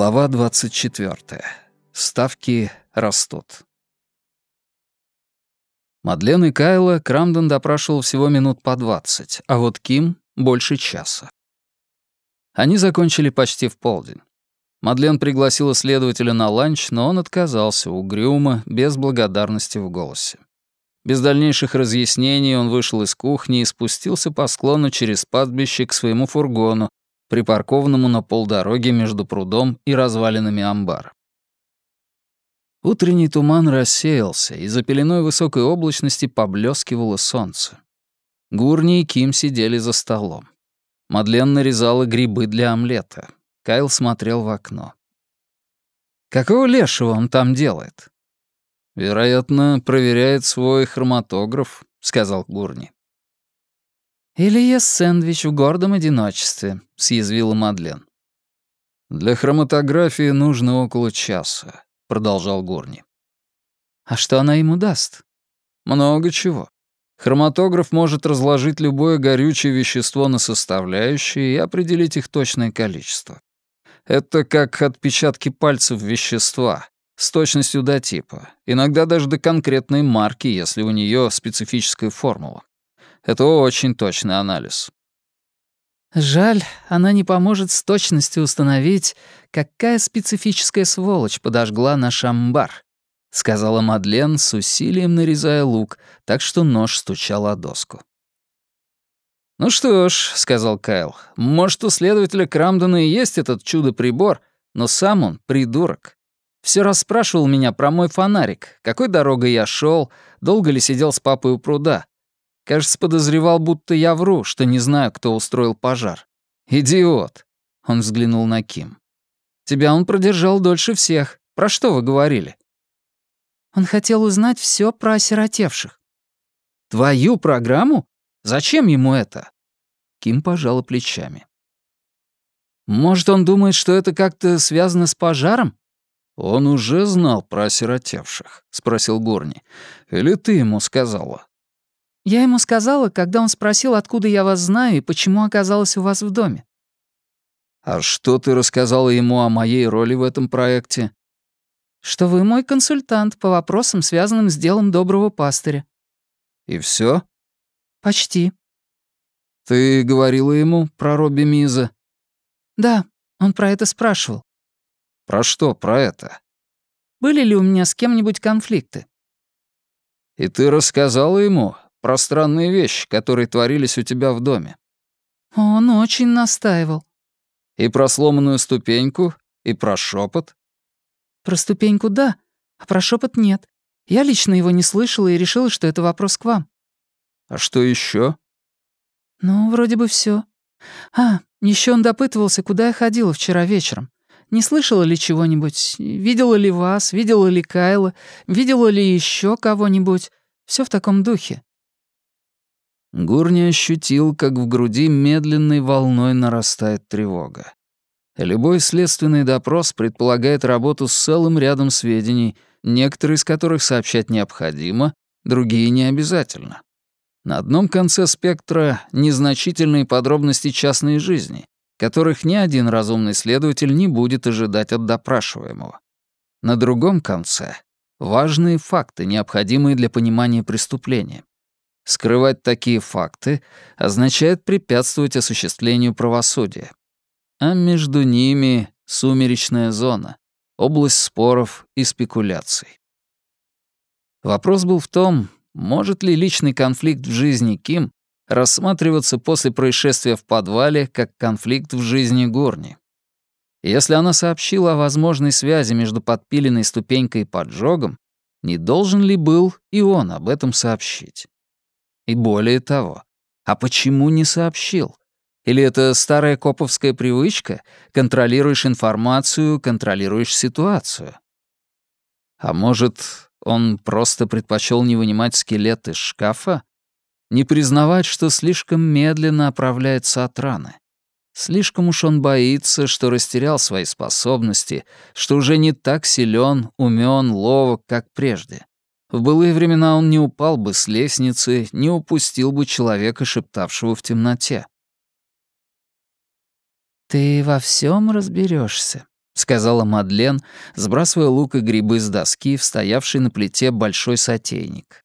Глава 24. Ставки растут. Мадлен и Кайла Крамден допрашивал всего минут по 20, а вот Ким — больше часа. Они закончили почти в полдень. Мадлен пригласила следователя на ланч, но он отказался, угрюмо, без благодарности в голосе. Без дальнейших разъяснений он вышел из кухни и спустился по склону через пастбище к своему фургону, припаркованному на полдороги между прудом и развалинами амбара. Утренний туман рассеялся, и за пеленой высокой облачности поблескивало солнце. Гурни и Ким сидели за столом. Мадлен нарезала грибы для омлета. Кайл смотрел в окно. «Какого лешего он там делает?» «Вероятно, проверяет свой хроматограф», — сказал Гурни. «Или ест сэндвич в гордом одиночестве», — съязвила Мадлен. «Для хроматографии нужно около часа», — продолжал Горни. «А что она ему даст?» «Много чего. Хроматограф может разложить любое горючее вещество на составляющие и определить их точное количество. Это как отпечатки пальцев вещества, с точностью до типа, иногда даже до конкретной марки, если у нее специфическая формула. Это очень точный анализ. Жаль, она не поможет с точностью установить, какая специфическая сволочь подожгла наш амбар, сказала Мадлен с усилием нарезая лук, так что нож стучал о доску. «Ну что ж», — сказал Кайл, — «может, у следователя Крамдена и есть этот чудо-прибор, но сам он придурок. Все расспрашивал меня про мой фонарик, какой дорогой я шел, долго ли сидел с папой у пруда. Кажется, подозревал, будто я вру, что не знаю, кто устроил пожар. Идиот!» Он взглянул на Ким. «Тебя он продержал дольше всех. Про что вы говорили?» «Он хотел узнать все про осиротевших». «Твою программу? Зачем ему это?» Ким пожала плечами. «Может, он думает, что это как-то связано с пожаром?» «Он уже знал про осиротевших», — спросил Горни. «Или ты ему сказала?» Я ему сказала, когда он спросил, откуда я вас знаю и почему оказалась у вас в доме. А что ты рассказала ему о моей роли в этом проекте? Что вы мой консультант по вопросам, связанным с делом доброго пастыря. И все? Почти. Ты говорила ему про Робби Миза? Да, он про это спрашивал. Про что про это? Были ли у меня с кем-нибудь конфликты? И ты рассказала ему про странные вещи, которые творились у тебя в доме. Он очень настаивал. И про сломанную ступеньку, и про шепот. Про ступеньку — да, а про шепот нет. Я лично его не слышала и решила, что это вопрос к вам. А что еще? Ну, вроде бы все. А, еще он допытывался, куда я ходила вчера вечером. Не слышала ли чего-нибудь? Видела ли вас? Видела ли Кайла? Видела ли еще кого-нибудь? Все в таком духе. Гурни ощутил, как в груди медленной волной нарастает тревога. Любой следственный допрос предполагает работу с целым рядом сведений, некоторые из которых сообщать необходимо, другие не обязательно. На одном конце спектра незначительные подробности частной жизни, которых ни один разумный следователь не будет ожидать от допрашиваемого. На другом конце — важные факты, необходимые для понимания преступления. Скрывать такие факты означает препятствовать осуществлению правосудия. А между ними сумеречная зона, область споров и спекуляций. Вопрос был в том, может ли личный конфликт в жизни Ким рассматриваться после происшествия в подвале как конфликт в жизни Горни. Если она сообщила о возможной связи между подпиленной ступенькой и поджогом, не должен ли был и он об этом сообщить? И более того, а почему не сообщил? Или это старая коповская привычка «контролируешь информацию, контролируешь ситуацию»? А может, он просто предпочел не вынимать скелет из шкафа? Не признавать, что слишком медленно оправляется от раны? Слишком уж он боится, что растерял свои способности, что уже не так силен, умен, ловок, как прежде. В былые времена он не упал бы с лестницы, не упустил бы человека, шептавшего в темноте. «Ты во всем разберешься, — сказала Мадлен, сбрасывая лук и грибы с доски, стоявший на плите большой сотейник.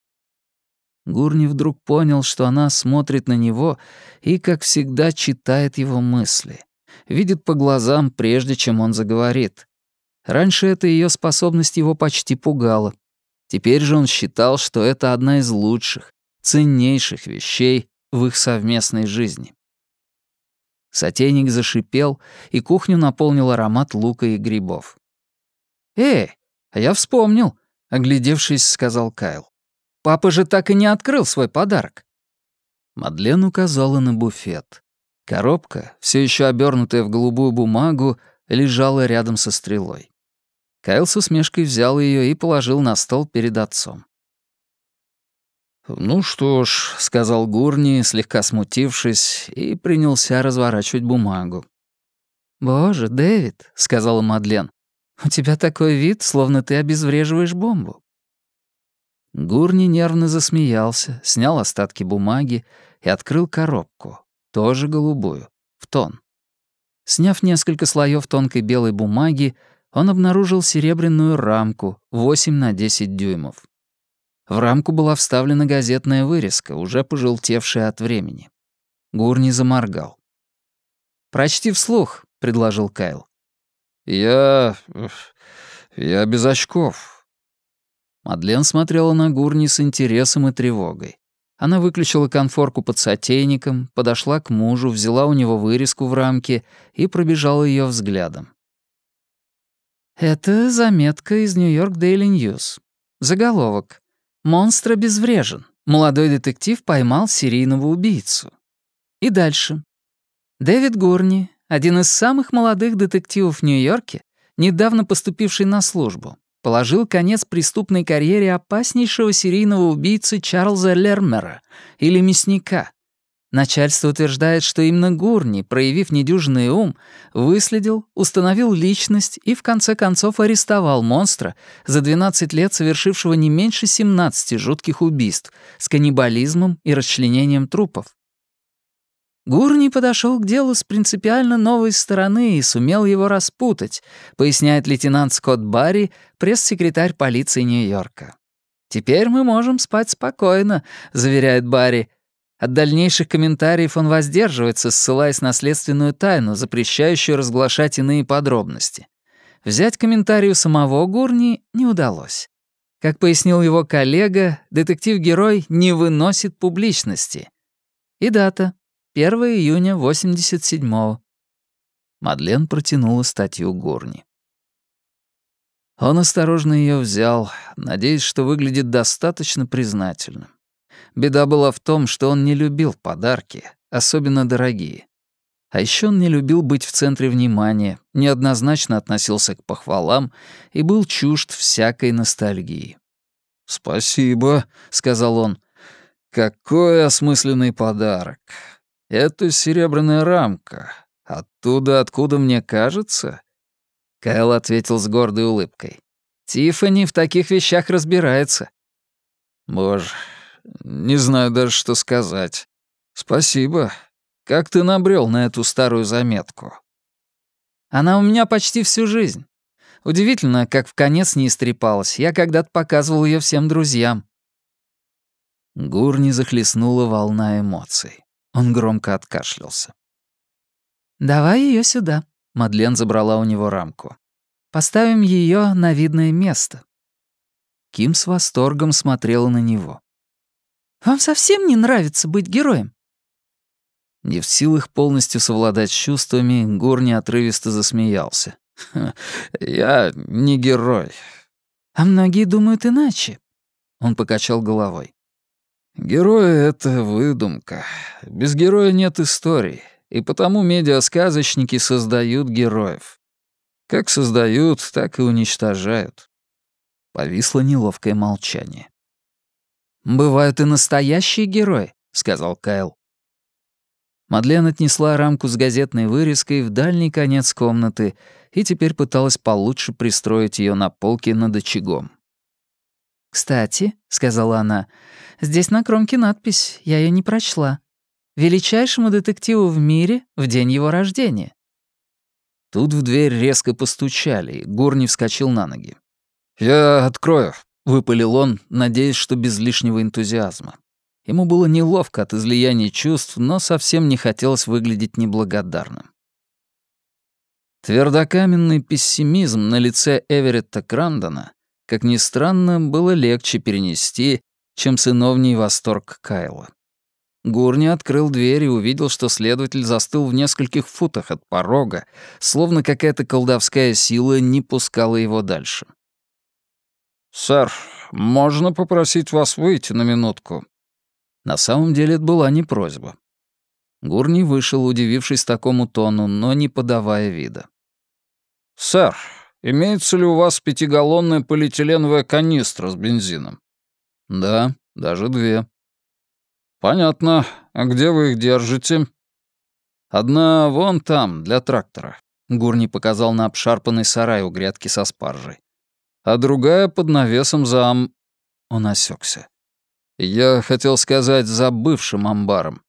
Гурни вдруг понял, что она смотрит на него и, как всегда, читает его мысли. Видит по глазам, прежде чем он заговорит. Раньше эта ее способность его почти пугала. Теперь же он считал, что это одна из лучших, ценнейших вещей в их совместной жизни. Сотейник зашипел, и кухню наполнил аромат лука и грибов. «Эй, а я вспомнил», — оглядевшись, сказал Кайл. «Папа же так и не открыл свой подарок». Мадлен указала на буфет. Коробка, все еще обернутая в голубую бумагу, лежала рядом со стрелой. Кайл с усмешкой взял ее и положил на стол перед отцом. «Ну что ж», — сказал Гурни, слегка смутившись, и принялся разворачивать бумагу. «Боже, Дэвид», — сказала Мадлен, — «у тебя такой вид, словно ты обезвреживаешь бомбу». Гурни нервно засмеялся, снял остатки бумаги и открыл коробку, тоже голубую, в тон. Сняв несколько слоев тонкой белой бумаги, он обнаружил серебряную рамку 8 на 10 дюймов. В рамку была вставлена газетная вырезка, уже пожелтевшая от времени. Гурни заморгал. «Прочти вслух», — предложил Кайл. «Я... я без очков». Мадлен смотрела на Гурни с интересом и тревогой. Она выключила конфорку под сотейником, подошла к мужу, взяла у него вырезку в рамке и пробежала ее взглядом. «Это заметка из Нью-Йорк Дейли Ньюс. Заголовок. Монстр обезврежен. Молодой детектив поймал серийного убийцу. И дальше. Дэвид Гурни, один из самых молодых детективов в Нью-Йорке, недавно поступивший на службу, положил конец преступной карьере опаснейшего серийного убийцы Чарльза Лермера или мясника, Начальство утверждает, что именно Гурни, проявив недюжный ум, выследил, установил личность и в конце концов арестовал монстра, за 12 лет совершившего не меньше 17 жутких убийств с каннибализмом и расчленением трупов. Гурни подошел к делу с принципиально новой стороны и сумел его распутать, поясняет лейтенант Скотт Барри, пресс-секретарь полиции Нью-Йорка. «Теперь мы можем спать спокойно», — заверяет Барри, от дальнейших комментариев он воздерживается, ссылаясь на следственную тайну, запрещающую разглашать иные подробности. Взять комментарию самого Гурни не удалось. Как пояснил его коллега, детектив-герой не выносит публичности. И дата — 1 июня 87-го. Мадлен протянула статью Гурни. Он осторожно ее взял, надеясь, что выглядит достаточно признательным. Беда была в том, что он не любил подарки, особенно дорогие. А еще он не любил быть в центре внимания, неоднозначно относился к похвалам и был чужд всякой ностальгии. «Спасибо», — сказал он. «Какой осмысленный подарок. Это серебряная рамка. Оттуда, откуда мне кажется?» Кайл ответил с гордой улыбкой. «Тиффани в таких вещах разбирается». «Боже, не знаю даже, что сказать. Спасибо. Как ты набрел на эту старую заметку? Она у меня почти всю жизнь. Удивительно, как в конец не истрепалась. Я когда-то показывал ее всем друзьям. Гурни захлестнула волна эмоций. Он громко откашлялся. «Давай ее сюда», — Мадлен забрала у него рамку. «Поставим ее на видное место». Ким с восторгом смотрела на него. Вам совсем не нравится быть героем?» Не в силах полностью совладать с чувствами, Гурни отрывисто засмеялся. «Я не герой». «А многие думают иначе». Он покачал головой. «Герои — это выдумка. Без героя нет истории, и потому медиасказочники создают героев. Как создают, так и уничтожают». Повисло неловкое молчание. «Бывают и настоящие герои», — сказал Кайл. Мадлен отнесла рамку с газетной вырезкой в дальний конец комнаты и теперь пыталась получше пристроить ее на полке над очагом. «Кстати», — сказала она, — «здесь на кромке надпись, я ее не прочла. Величайшему детективу в мире в день его рождения». Тут в дверь резко постучали, и Гурни вскочил на ноги. «Я открою», — выпалил он, надеясь, что без лишнего энтузиазма. Ему было неловко от излияния чувств, но совсем не хотелось выглядеть неблагодарным. Твердокаменный пессимизм на лице Эверетта Крандона, как ни странно, было легче перенести, чем сыновний восторг Кайла. Гурни открыл дверь и увидел, что следователь застыл в нескольких футах от порога, словно какая-то колдовская сила не пускала его дальше. «Сэр, можно попросить вас выйти на минутку?» На самом деле это была не просьба. Гурни вышел, удивившись такому тону, но не подавая вида. «Сэр, имеется ли у вас пятигаллонная полиэтиленовая канистра с бензином?» «Да, даже две». «Понятно. А где вы их держите?» «Одна вон там, для трактора», — Гурни показал на обшарпанный сарай у грядки со спаржей. «А другая под навесом за ам...» Он осекся. «Я хотел сказать, за бывшим амбаром».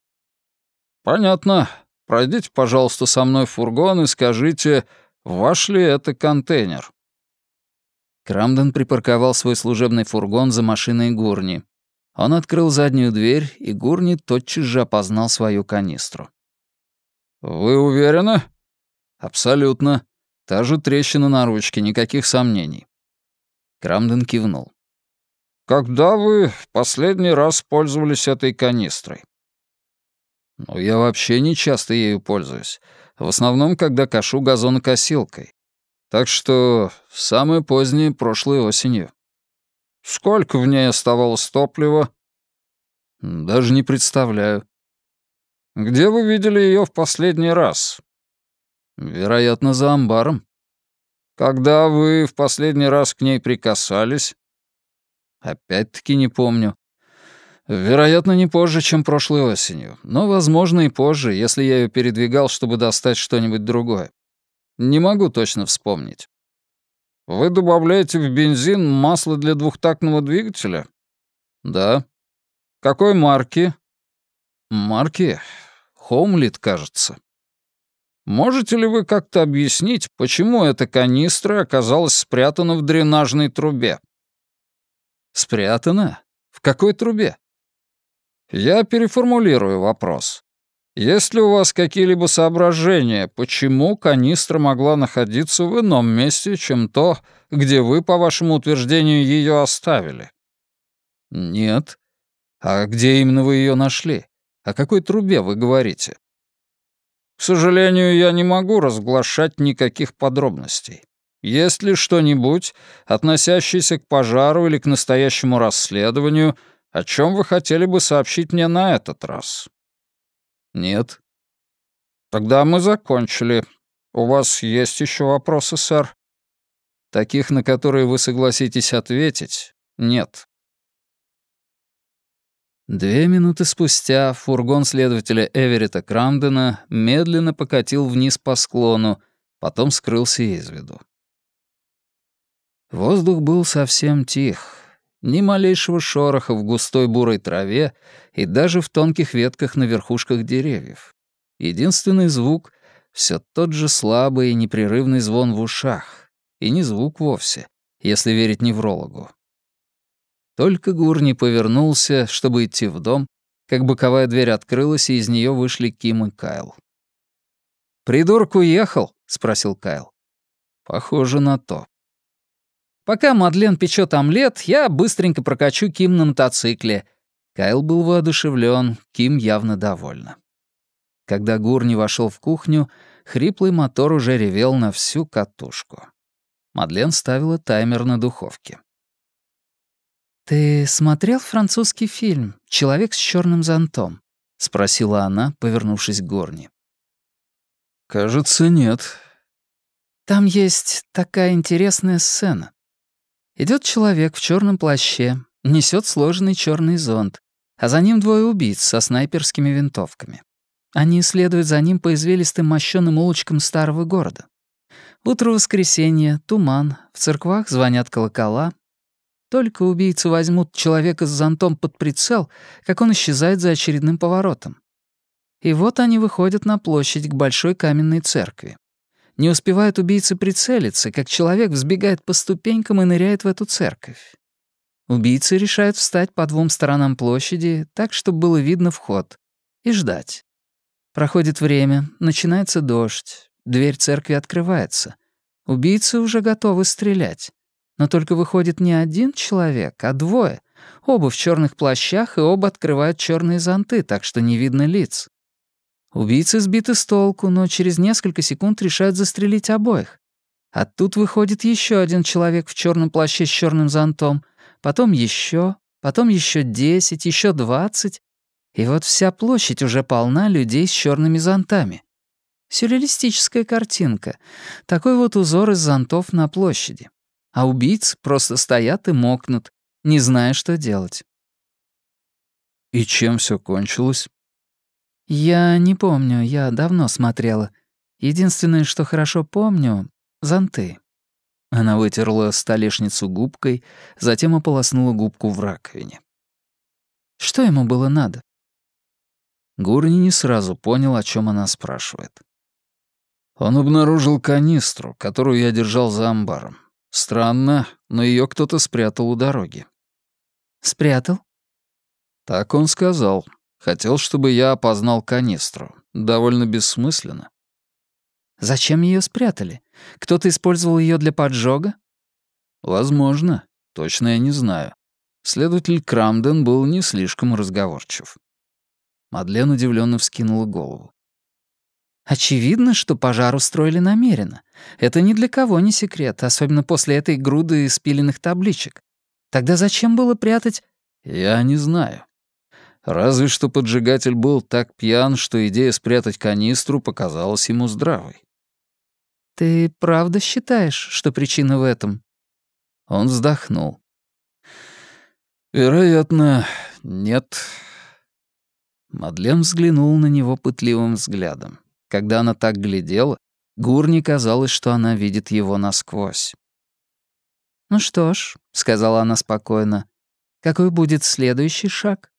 «Понятно. Пройдите, пожалуйста, со мной в фургон и скажите, ваш ли это контейнер?» Крамден припарковал свой служебный фургон за машиной Гурни. Он открыл заднюю дверь, и Гурни тотчас же опознал свою канистру. «Вы уверены?» «Абсолютно. Та же трещина на ручке, никаких сомнений». Крамден кивнул. «Когда вы в последний раз пользовались этой канистрой?» «Ну, я вообще не часто ею пользуюсь. В основном, когда кашу газонокосилкой. Так что самое позднее прошлой осенью». Сколько в ней оставалось топлива? Даже не представляю. Где вы видели ее в последний раз? Вероятно, за амбаром. Когда вы в последний раз к ней прикасались? Опять-таки не помню. Вероятно, не позже, чем прошлой осенью. Но, возможно, и позже, если я ее передвигал, чтобы достать что-нибудь другое. Не могу точно вспомнить. Вы добавляете в бензин масло для двухтактного двигателя? Да. Какой марки? Марки? Хоумлит, кажется. Можете ли вы как-то объяснить, почему эта канистра оказалась спрятана в дренажной трубе? Спрятана? В какой трубе? Я переформулирую вопрос. Есть ли у вас какие-либо соображения, почему канистра могла находиться в ином месте, чем то, где вы, по вашему утверждению, ее оставили? Нет. А где именно вы ее нашли? О какой трубе вы говорите? К сожалению, я не могу разглашать никаких подробностей. Есть ли что-нибудь, относящееся к пожару или к настоящему расследованию, о чем вы хотели бы сообщить мне на этот раз? «Нет». «Тогда мы закончили. У вас есть еще вопросы, сэр?» «Таких, на которые вы согласитесь ответить, нет». Две минуты спустя фургон следователя Эверетта Крамдена медленно покатил вниз по склону, потом скрылся из виду. Воздух был совсем тих, ни малейшего шороха в густой бурой траве и даже в тонких ветках на верхушках деревьев. Единственный звук — все тот же слабый и непрерывный звон в ушах. И не звук вовсе, если верить неврологу. Только Гурни повернулся, чтобы идти в дом, как боковая дверь открылась, и из нее вышли Ким и Кайл. «Придурок уехал?» — спросил Кайл. «Похоже на то». Пока Мадлен печет омлет, я быстренько прокачу Ким на мотоцикле. Кайл был воодушевлен, Ким явно довольна. Когда Гурни вошел в кухню, хриплый мотор уже ревел на всю катушку. Мадлен ставила таймер на духовке. «Ты смотрел французский фильм «Человек с черным зонтом»?» — спросила она, повернувшись к Горни. «Кажется, нет». «Там есть такая интересная сцена. Идет человек в черном плаще, несет сложенный черный зонт, а за ним двое убийц со снайперскими винтовками. Они следуют за ним по извилистым мощёным улочкам старого города. Утро воскресенья, туман, в церквах звонят колокола. Только убийцы возьмут человека с зонтом под прицел, как он исчезает за очередным поворотом. И вот они выходят на площадь к большой каменной церкви. Не успевают убийцы прицелиться, как человек взбегает по ступенькам и ныряет в эту церковь. Убийцы решают встать по двум сторонам площади, так, чтобы было видно вход, и ждать. Проходит время, начинается дождь, дверь церкви открывается. Убийцы уже готовы стрелять. Но только выходит не один человек, а двое. Оба в черных плащах и оба открывают черные зонты, так что не видно лиц. Убийцы сбиты с толку, но через несколько секунд решают застрелить обоих. А тут выходит еще один человек в черном плаще с черным зонтом, потом еще, потом еще десять, еще двадцать. И вот вся площадь уже полна людей с черными зонтами. Сюрреалистическая картинка. Такой вот узор из зонтов на площади а убийцы просто стоят и мокнут, не зная, что делать. И чем все кончилось? Я не помню, я давно смотрела. Единственное, что хорошо помню — зонты. Она вытерла столешницу губкой, затем ополоснула губку в раковине. Что ему было надо? Гурни не сразу понял, о чем она спрашивает. Он обнаружил канистру, которую я держал за амбаром. Странно, но ее кто-то спрятал у дороги. Спрятал? Так он сказал. Хотел, чтобы я опознал канистру. Довольно бессмысленно. Зачем ее спрятали? Кто-то использовал ее для поджога? Возможно. Точно я не знаю. Следователь Крамден был не слишком разговорчив. Мадлен удивленно вскинула голову. Очевидно, что пожар устроили намеренно. Это ни для кого не секрет, особенно после этой груды спиленных табличек. Тогда зачем было прятать... Я не знаю. Разве что поджигатель был так пьян, что идея спрятать канистру показалась ему здравой. «Ты правда считаешь, что причина в этом?» Он вздохнул. «Вероятно, нет». Мадлен взглянул на него пытливым взглядом. Когда она так глядела, Гурни казалось, что она видит его насквозь. «Ну что ж», — сказала она спокойно, — «какой будет следующий шаг?»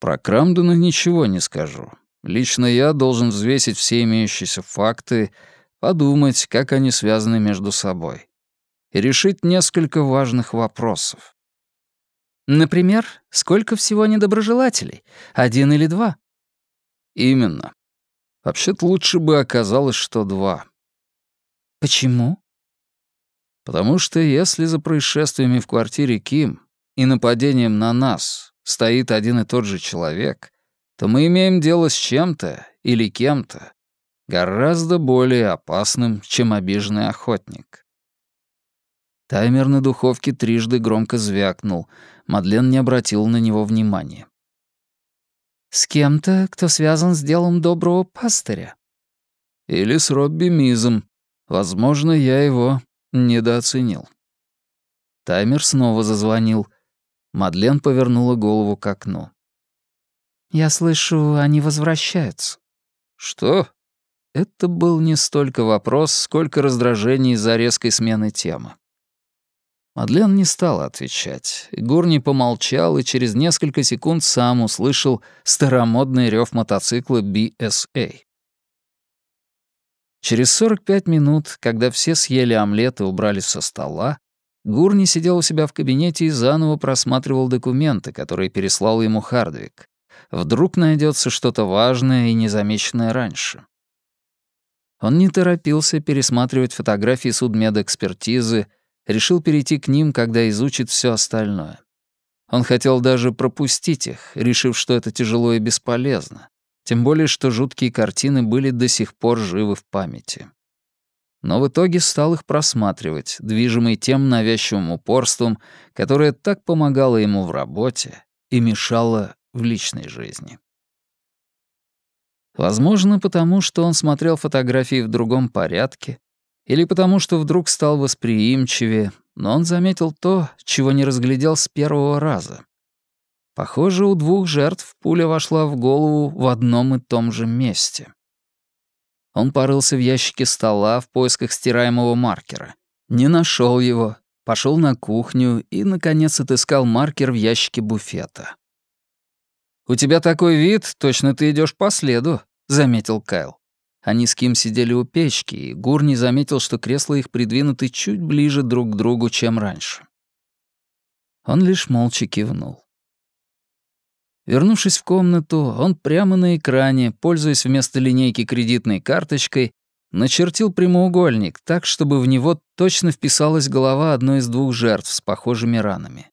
«Про Крамдена ничего не скажу. Лично я должен взвесить все имеющиеся факты, подумать, как они связаны между собой, и решить несколько важных вопросов. Например, сколько всего недоброжелателей? Один или два? Именно. Вообще-то лучше бы оказалось, что два. Почему? Потому что если за происшествиями в квартире Ким и нападением на нас стоит один и тот же человек, то мы имеем дело с чем-то или кем-то гораздо более опасным, чем обиженный охотник. Таймер на духовке трижды громко звякнул. Мадлен не обратил на него внимания. С кем-то, кто связан с делом доброго пастыря. Или с Робби Мизом. Возможно, я его недооценил. Таймер снова зазвонил. Мадлен повернула голову к окну. «Я слышу, они возвращаются». «Что?» Это был не столько вопрос, сколько раздражение из-за резкой смены темы. Мадлен не стала отвечать. Гурни помолчал и через несколько секунд сам услышал старомодный рев мотоцикла BSA. Через 45 минут, когда все съели омлет и убрались со стола, Гурни сидел у себя в кабинете и заново просматривал документы, которые переслал ему Хардвик. Вдруг найдется что-то важное и незамеченное раньше. Он не торопился пересматривать фотографии судмедэкспертизы, решил перейти к ним, когда изучит все остальное. Он хотел даже пропустить их, решив, что это тяжело и бесполезно, тем более что жуткие картины были до сих пор живы в памяти. Но в итоге стал их просматривать, движимый тем навязчивым упорством, которое так помогало ему в работе и мешало в личной жизни. Возможно, потому что он смотрел фотографии в другом порядке, или потому что вдруг стал восприимчивее, но он заметил то, чего не разглядел с первого раза. Похоже, у двух жертв пуля вошла в голову в одном и том же месте. Он порылся в ящике стола в поисках стираемого маркера. Не нашел его, пошел на кухню и, наконец, отыскал маркер в ящике буфета. «У тебя такой вид, точно ты идешь по следу», — заметил Кайл. Они с Ким сидели у печки, и Гурни заметил, что кресла их придвинуты чуть ближе друг к другу, чем раньше. Он лишь молча кивнул. Вернувшись в комнату, он прямо на экране, пользуясь вместо линейки кредитной карточкой, начертил прямоугольник так, чтобы в него точно вписалась голова одной из двух жертв с похожими ранами.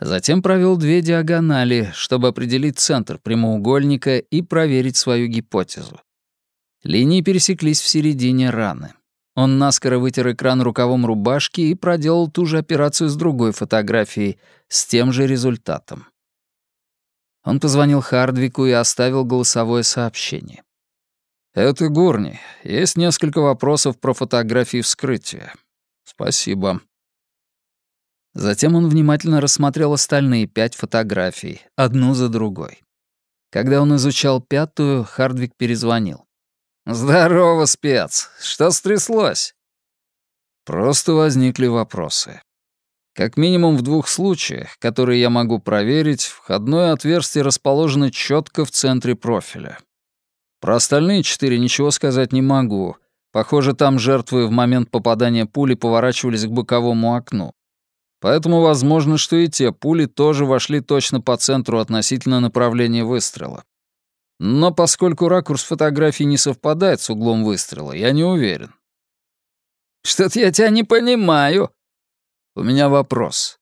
Затем провел две диагонали, чтобы определить центр прямоугольника и проверить свою гипотезу. Линии пересеклись в середине раны. Он наскоро вытер экран рукавом рубашки и проделал ту же операцию с другой фотографией, с тем же результатом. Он позвонил Хардвику и оставил голосовое сообщение. «Это Гурни. Есть несколько вопросов про фотографии вскрытия. Спасибо». Затем он внимательно рассмотрел остальные пять фотографий, одну за другой. Когда он изучал пятую, Хардвик перезвонил. «Здорово, спец! Что стряслось?» Просто возникли вопросы. Как минимум в двух случаях, которые я могу проверить, входное отверстие расположено четко в центре профиля. Про остальные четыре ничего сказать не могу. Похоже, там жертвы в момент попадания пули поворачивались к боковому окну. Поэтому возможно, что и те пули тоже вошли точно по центру относительно направления выстрела. Но поскольку ракурс фотографии не совпадает с углом выстрела, я не уверен. «Что-то я тебя не понимаю», у меня вопрос.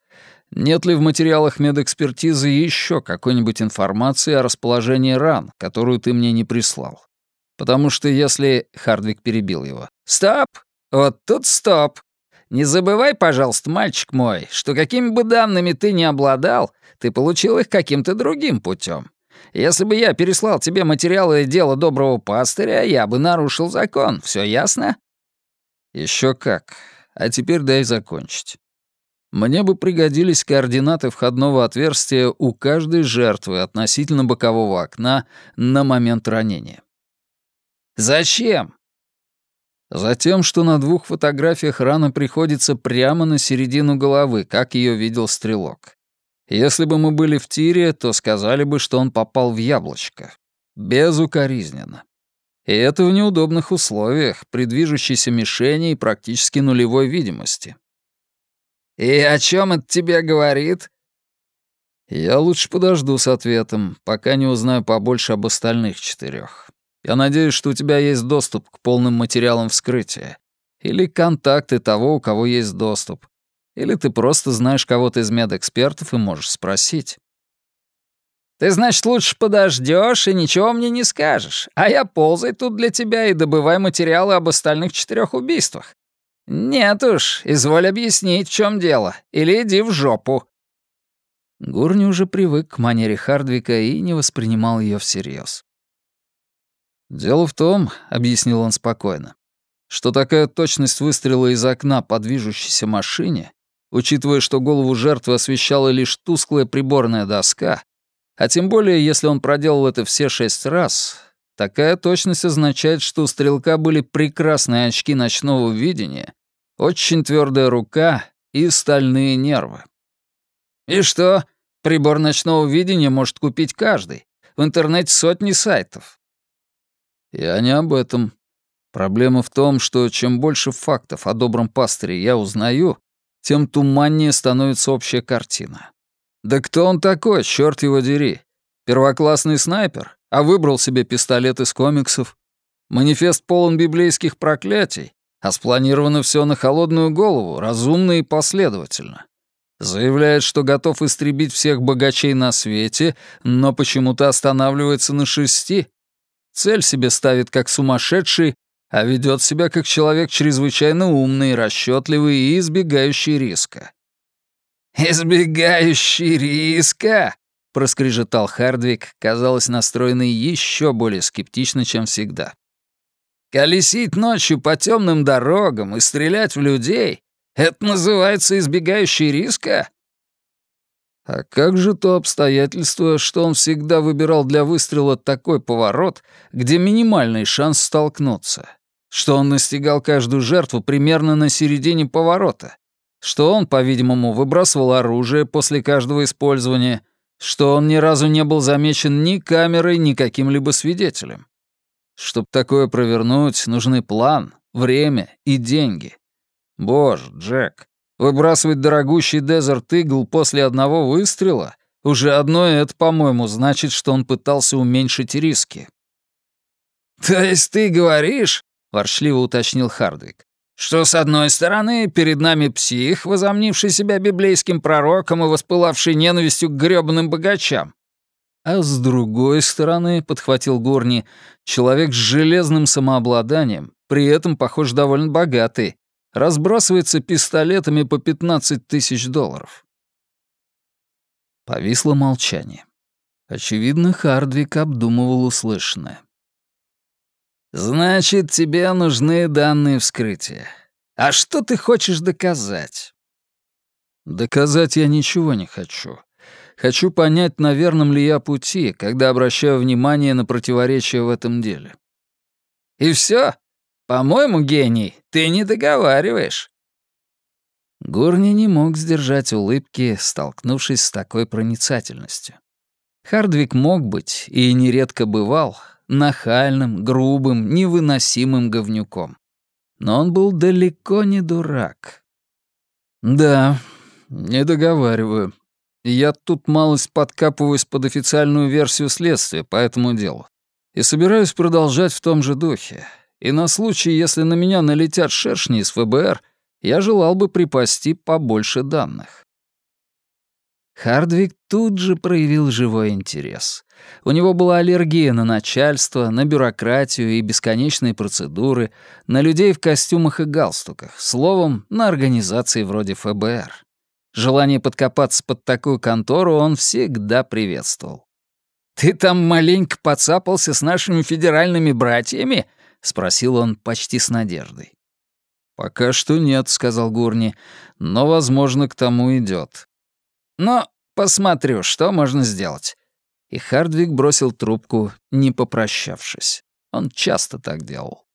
Нет ли в материалах медэкспертизы еще какой-нибудь информации о расположении ран, которую ты мне не прислал? Потому что если...» — Хардвик перебил его. «Стоп! Вот тут стоп! Не забывай, пожалуйста, мальчик мой, что какими бы данными ты ни обладал, ты получил их каким-то другим путем. Если бы я переслал тебе материалы дела доброго пастыря, я бы нарушил закон. Все ясно?» Еще как. А теперь дай закончить. Мне бы пригодились координаты входного отверстия у каждой жертвы относительно бокового окна на момент ранения. Зачем? Затем, что на двух фотографиях рана приходится прямо на середину головы, как ее видел стрелок. Если бы мы были в тире, то сказали бы, что он попал в яблочко. Безукоризненно. И это в неудобных условиях, при движущейся мишени и практически нулевой видимости. «И о чем это тебе говорит?» «Я лучше подожду с ответом, пока не узнаю побольше об остальных четырех. Я надеюсь, что у тебя есть доступ к полным материалам вскрытия. Или контакты того, у кого есть доступ. Или ты просто знаешь кого-то из медэкспертов и можешь спросить». «Ты, значит, лучше подождешь и ничего мне не скажешь, а я ползай тут для тебя и добывай материалы об остальных четырех убийствах. «Нет уж, изволь объяснить, в чем дело, или иди в жопу». Гурни уже привык к манере Хардвика и не воспринимал ее всерьез. «Дело в том», — объяснил он спокойно, «что такая точность выстрела из окна по движущейся машине, учитывая, что голову жертвы освещала лишь тусклая приборная доска, а тем более, если он проделал это все шесть раз, Такая точность означает, что у стрелка были прекрасные очки ночного видения, очень твердая рука и стальные нервы. И что? Прибор ночного видения может купить каждый. В интернете сотни сайтов. Я не об этом. Проблема в том, что чем больше фактов о добром пастыре я узнаю, тем туманнее становится общая картина. Да кто он такой, черт его дери? Первоклассный снайпер? а выбрал себе пистолет из комиксов. Манифест полон библейских проклятий, а спланировано все на холодную голову, разумно и последовательно. Заявляет, что готов истребить всех богачей на свете, но почему-то останавливается на шести. Цель себе ставит как сумасшедший, а ведет себя как человек чрезвычайно умный, расчетливый и избегающий риска. «Избегающий риска?» проскрежетал Хардвик, казалось, настроенный еще более скептично, чем всегда. «Колесить ночью по темным дорогам и стрелять в людей — это называется избегающий риска?» А как же то обстоятельство, что он всегда выбирал для выстрела такой поворот, где минимальный шанс столкнуться? Что он настигал каждую жертву примерно на середине поворота? Что он, по-видимому, выбрасывал оружие после каждого использования — что он ни разу не был замечен ни камерой, ни каким-либо свидетелем. Чтобы такое провернуть, нужны план, время и деньги. Боже, Джек, выбрасывать дорогущий Desert Eagle после одного выстрела — уже одно это, по-моему, значит, что он пытался уменьшить риски. «То есть ты говоришь, — ворчливо уточнил Хардвик, что, с одной стороны, перед нами псих, возомнивший себя библейским пророком и воспылавший ненавистью к грёбаным богачам. А с другой стороны, — подхватил Горни, — человек с железным самообладанием, при этом, похож, довольно богатый, разбрасывается пистолетами по 15 тысяч долларов. Повисло молчание. Очевидно, Хардвик обдумывал услышанное. «Значит, тебе нужны данные вскрытия. А что ты хочешь доказать?» «Доказать я ничего не хочу. Хочу понять, на верном ли я пути, когда обращаю внимание на противоречия в этом деле». «И все? По-моему, гений, ты не договариваешь». Горни не мог сдержать улыбки, столкнувшись с такой проницательностью. Хардвик мог быть, и нередко бывал, нахальным, грубым, невыносимым говнюком. Но он был далеко не дурак. «Да, не договариваю. Я тут малость подкапываюсь под официальную версию следствия по этому делу. И собираюсь продолжать в том же духе. И на случай, если на меня налетят шершни из ФБР, я желал бы припасти побольше данных. Хардвик тут же проявил живой интерес. У него была аллергия на начальство, на бюрократию и бесконечные процедуры, на людей в костюмах и галстуках, словом, на организации вроде ФБР. Желание подкопаться под такую контору он всегда приветствовал. «Ты там маленько подцапался с нашими федеральными братьями?» — спросил он почти с надеждой. «Пока что нет», — сказал Гурни, — «но, возможно, к тому идет. Но посмотрю, что можно сделать». И Хардвик бросил трубку, не попрощавшись. Он часто так делал.